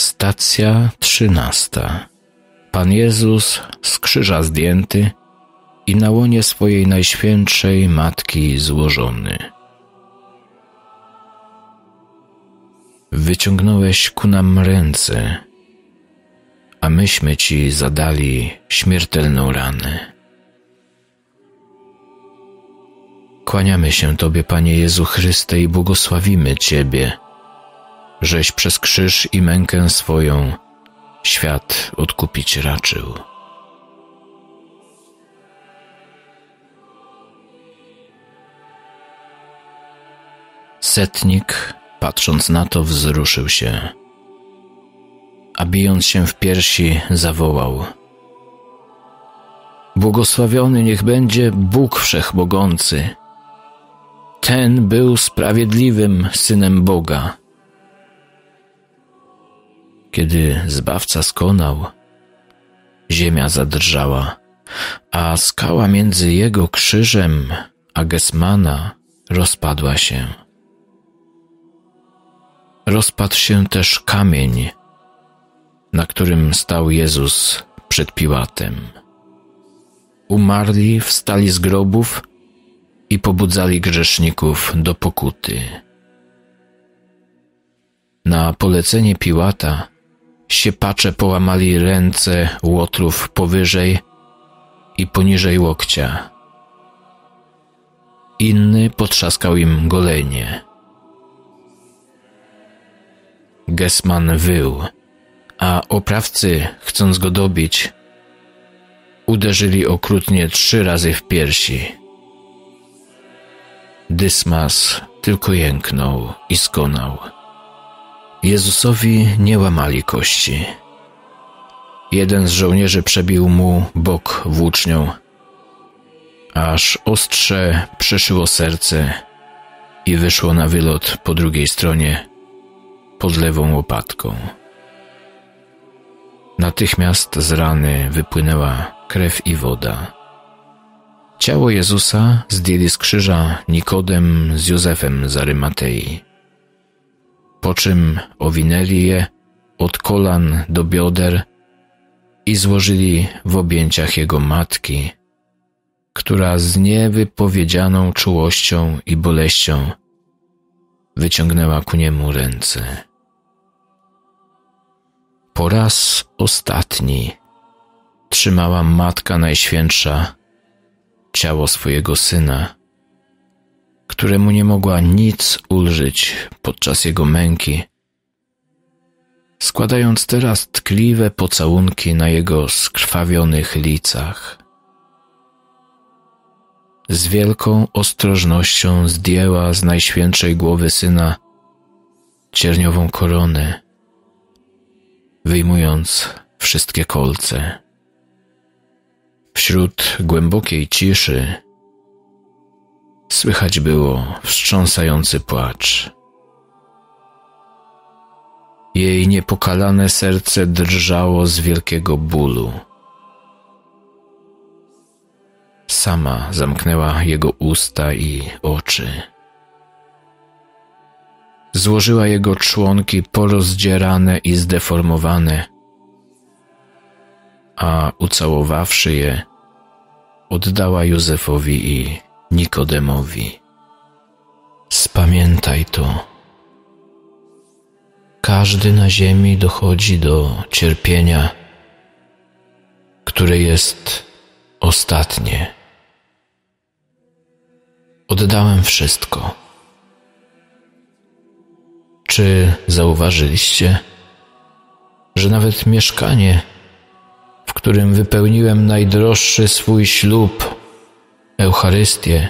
Stacja trzynasta. Pan Jezus z krzyża zdjęty i na łonie swojej najświętszej Matki złożony. Wyciągnąłeś ku nam ręce, a myśmy Ci zadali śmiertelną ranę. Kłaniamy się Tobie, Panie Jezu Chryste, i błogosławimy Ciebie, żeś przez krzyż i mękę swoją świat odkupić raczył. Setnik, patrząc na to, wzruszył się, a bijąc się w piersi, zawołał: Błogosławiony niech będzie Bóg Wszechmogący. Ten był sprawiedliwym synem Boga. Kiedy zbawca skonał, ziemia zadrżała, a skała między jego krzyżem a Gesmana rozpadła się. Rozpadł się też kamień, na którym stał Jezus przed Piłatem. Umarli wstali z grobów i pobudzali grzeszników do pokuty. Na polecenie Piłata Siepacze połamali ręce łotrów powyżej i poniżej łokcia. Inny potrzaskał im golenie. Gesman wył, a oprawcy, chcąc go dobić, uderzyli okrutnie trzy razy w piersi. Dysmas tylko jęknął i skonał. Jezusowi nie łamali kości. Jeden z żołnierzy przebił mu bok włócznią, aż ostrze przeszyło serce i wyszło na wylot po drugiej stronie pod lewą łopatką. Natychmiast z rany wypłynęła krew i woda. Ciało Jezusa zdjęli z krzyża Nikodem z Józefem z Arymatei po czym owinęli je od kolan do bioder i złożyli w objęciach jego matki, która z niewypowiedzianą czułością i boleścią wyciągnęła ku niemu ręce. Po raz ostatni trzymała Matka Najświętsza ciało swojego syna któremu nie mogła nic ulżyć podczas jego męki, składając teraz tkliwe pocałunki na jego skrwawionych licach. Z wielką ostrożnością zdjęła z najświętszej głowy syna cierniową koronę, wyjmując wszystkie kolce. Wśród głębokiej ciszy Słychać było wstrząsający płacz. Jej niepokalane serce drżało z wielkiego bólu. Sama zamknęła jego usta i oczy. Złożyła jego członki porozdzierane i zdeformowane, a ucałowawszy je, oddała Józefowi i Nikodemowi. Spamiętaj to. Każdy na ziemi dochodzi do cierpienia, które jest ostatnie. Oddałem wszystko. Czy zauważyliście, że nawet mieszkanie, w którym wypełniłem najdroższy swój ślub, Eucharystię,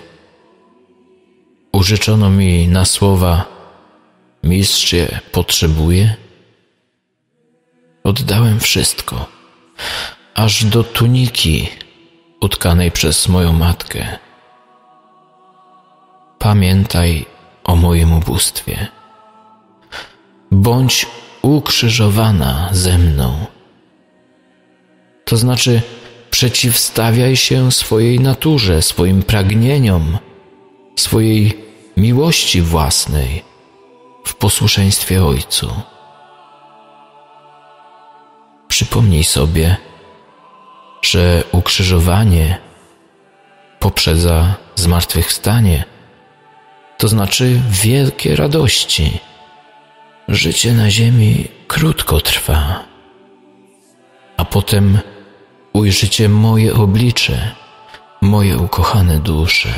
użyczono mi na słowa Mistrz je potrzebuje? Oddałem wszystko, aż do tuniki utkanej przez moją matkę. Pamiętaj o moim ubóstwie. Bądź ukrzyżowana ze mną. To znaczy, Przeciwstawiaj się swojej naturze, swoim pragnieniom, swojej miłości własnej w posłuszeństwie Ojcu. Przypomnij sobie, że ukrzyżowanie poprzedza zmartwychwstanie, to znaczy wielkie radości. Życie na ziemi krótko trwa, a potem ujrzycie moje oblicze, moje ukochane dusze.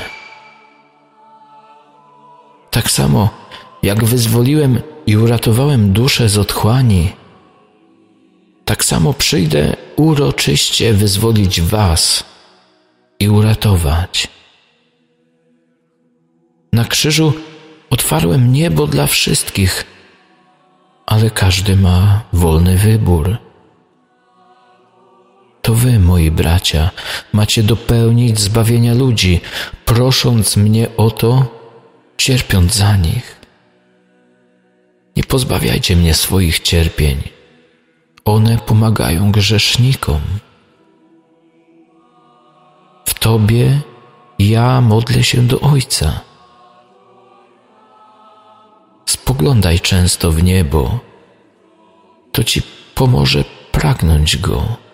Tak samo jak wyzwoliłem i uratowałem duszę z otchłani, tak samo przyjdę uroczyście wyzwolić Was i uratować. Na krzyżu otwarłem niebo dla wszystkich, ale każdy ma wolny wybór. To wy, moi bracia, macie dopełnić zbawienia ludzi, prosząc mnie o to, cierpiąc za nich. Nie pozbawiajcie mnie swoich cierpień. One pomagają grzesznikom. W Tobie ja modlę się do Ojca. Spoglądaj często w niebo, to Ci pomoże pragnąć Go.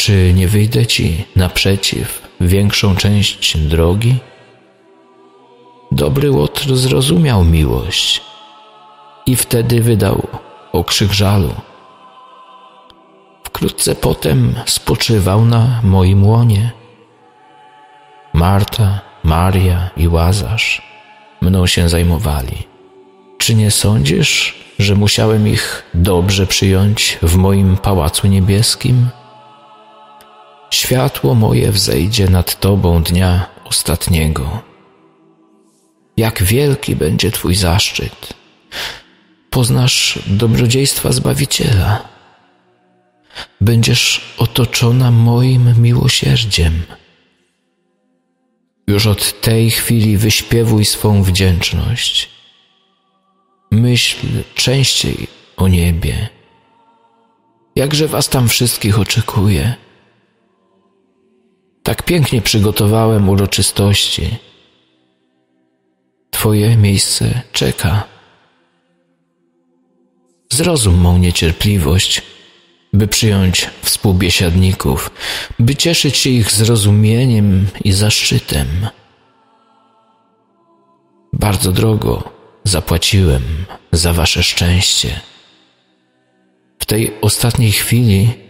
Czy nie wyjdę Ci naprzeciw większą część drogi? Dobry Łotr zrozumiał miłość i wtedy wydał okrzyk żalu. Wkrótce potem spoczywał na moim łonie. Marta, Maria i Łazarz mną się zajmowali. Czy nie sądzisz, że musiałem ich dobrze przyjąć w moim pałacu niebieskim? Światło moje wzejdzie nad Tobą dnia ostatniego. Jak wielki będzie Twój zaszczyt. Poznasz dobrodziejstwa Zbawiciela. Będziesz otoczona moim miłosierdziem. Już od tej chwili wyśpiewuj swą wdzięczność. Myśl częściej o niebie. Jakże was tam wszystkich oczekuję. Tak pięknie przygotowałem uroczystości. Twoje miejsce czeka. Zrozum mą niecierpliwość, by przyjąć współbiesiadników, by cieszyć się ich zrozumieniem i zaszczytem. Bardzo drogo zapłaciłem za wasze szczęście. W tej ostatniej chwili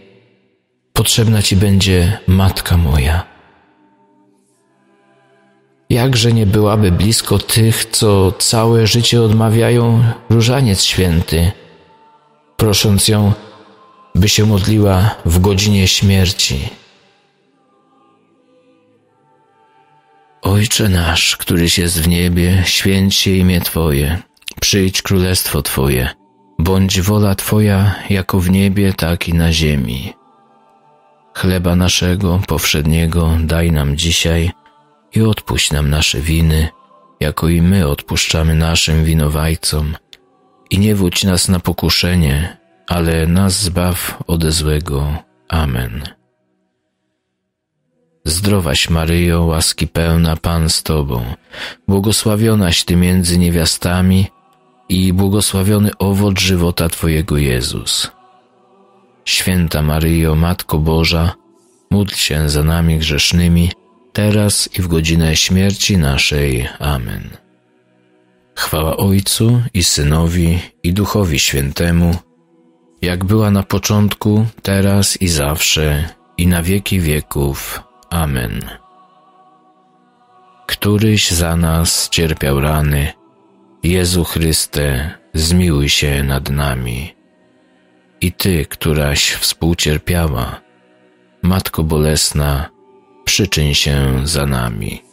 potrzebna ci będzie matka moja. Jakże nie byłaby blisko tych, co całe życie odmawiają różaniec święty, prosząc ją, by się modliła w godzinie śmierci. Ojcze nasz, któryś jest w niebie, święć się imię Twoje, przyjdź królestwo Twoje, bądź wola Twoja jako w niebie, tak i na ziemi. Chleba naszego powszedniego daj nam dzisiaj i odpuść nam nasze winy, jako i my odpuszczamy naszym winowajcom. I nie wódź nas na pokuszenie, ale nas zbaw ode złego. Amen. Zdrowaś Maryjo, łaski pełna Pan z Tobą, błogosławionaś Ty między niewiastami i błogosławiony owoc żywota Twojego Jezus. Święta Maryjo, Matko Boża, módl się za nami grzesznymi, teraz i w godzinę śmierci naszej. Amen. Chwała Ojcu i Synowi i Duchowi Świętemu, jak była na początku, teraz i zawsze, i na wieki wieków. Amen. Któryś za nas cierpiał rany, Jezu Chryste, zmiłuj się nad nami. I Ty, któraś współcierpiała, Matko Bolesna, przyczyń się za nami.